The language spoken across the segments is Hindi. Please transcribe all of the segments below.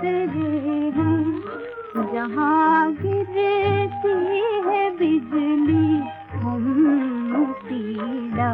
उतरे हम जहाँ गिरती है बिजली हम पीड़ा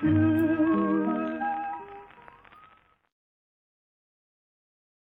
to